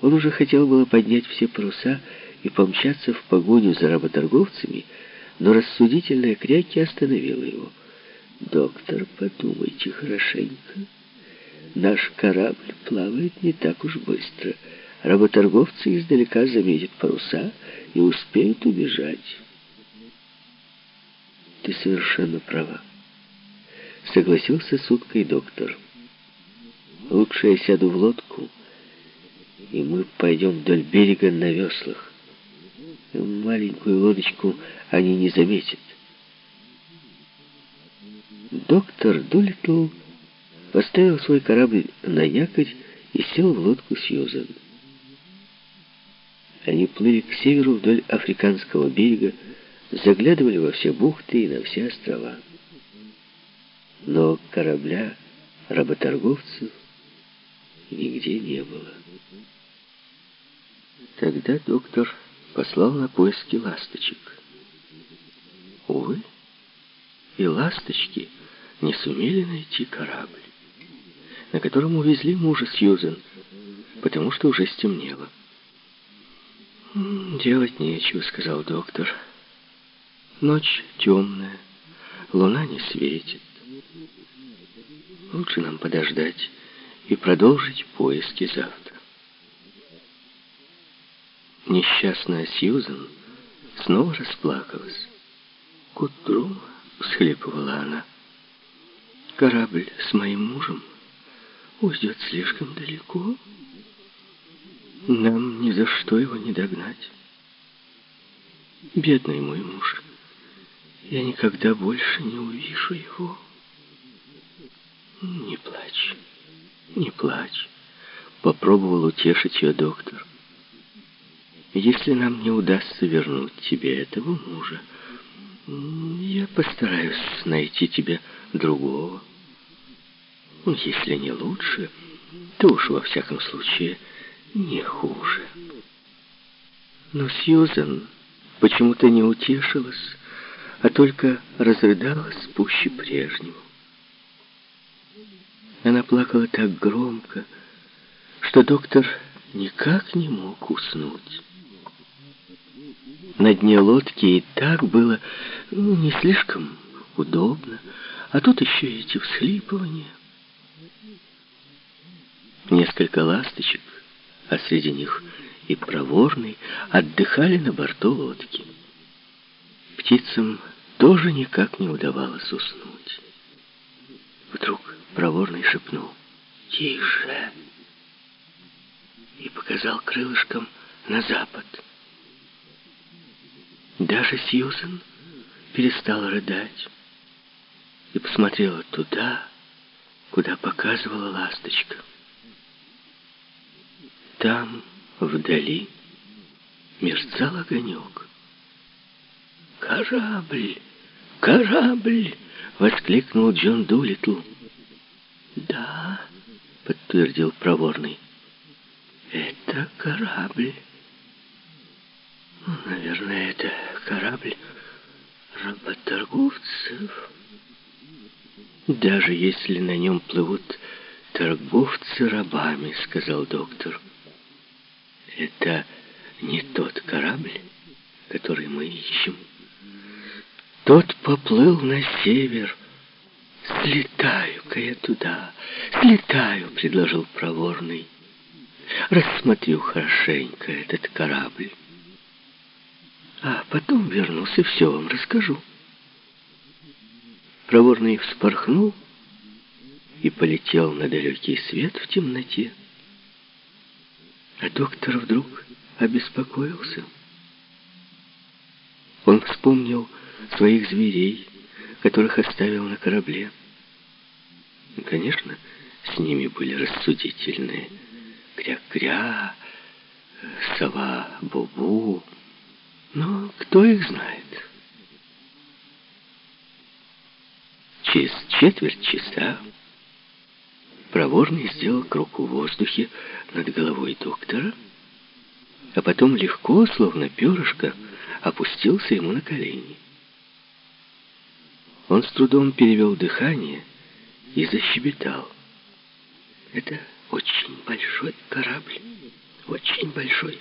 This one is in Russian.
Он уже хотел было поднять все паруса и помчаться в погоню за работорговцами, но рассудительная кряки остановила его. «Доктор, подумайте хорошенько. Наш корабль плавает не так уж быстро. Работорговцы издалека заметят паруса и успеют убежать». «Ты совершенно права», — согласился с уткой доктор. «Лучше я сяду в лодку» и мы пойдем вдоль берега на веслах. Маленькую лодочку они не заметят. Доктор Дулитл поставил свой корабль на якорь и сел в лодку Сьюзан. Они плыли к северу вдоль африканского берега, заглядывали во все бухты и на все острова. Но корабля работорговцев нигде не было. Тогда доктор послал на поиски ласточек. Увы, и ласточки не сумели найти корабль, на котором увезли мужа Сьюзен, потому что уже стемнело. «Делать нечего», — сказал доктор. «Ночь темная, луна не светит. Лучше нам подождать и продолжить поиски завтра». Несчастная Сьюзен снова расплакалась. «К утру», — всхлипывала она, — «корабль с моим мужем уйдет слишком далеко. Нам ни за что его не догнать. Бедный мой муж, я никогда больше не увижу его. Не плачь, не плачь», — попробовал утешить ее доктор. Если нам не удастся вернуть тебе этого мужа, я постараюсь найти тебе другого. Если не лучше, то уж во всяком случае не хуже. Но Сьюзан почему-то не утешилась, а только разрыдалась пуще прежнего. Она плакала так громко, что доктор никак не мог уснуть. На дне лодки и так было ну, не слишком удобно, а тут еще эти всхлипывания. Несколько ласточек, а среди них и проворный, отдыхали на борту лодки. Птицам тоже никак не удавалось уснуть. Вдруг проворный шепнул «Тише!» и показал крылышком на запад. Даже Сьюзен перестала рыдать и посмотрела туда, куда показывала ласточка. Там, вдали, мерцал огонек. «Корабль! Корабль!» — воскликнул Джон Дулитл. «Да», — подтвердил проворный, — «это корабль». Наверное, это корабль работорговцев. Даже если на нем плывут торговцы рабами, сказал доктор. Это не тот корабль, который мы ищем. Тот поплыл на север. «Слетаю-ка я туда, слетаю», — предложил проворный. «Рассмотрю хорошенько этот корабль». А потом вернусь и все вам расскажу. Проворный вспорхнул и полетел на далекий свет в темноте. А доктор вдруг обеспокоился. Он вспомнил своих зверей, которых оставил на корабле. Конечно, с ними были рассудительные. Кря-кря, сова-бубу, но кто их знает? Через четверть часа проворный сделал круг в воздухе над головой доктора, а потом легко, словно перышко, опустился ему на колени. Он с трудом перевел дыхание и защебетал. «Это очень большой корабль, очень большой.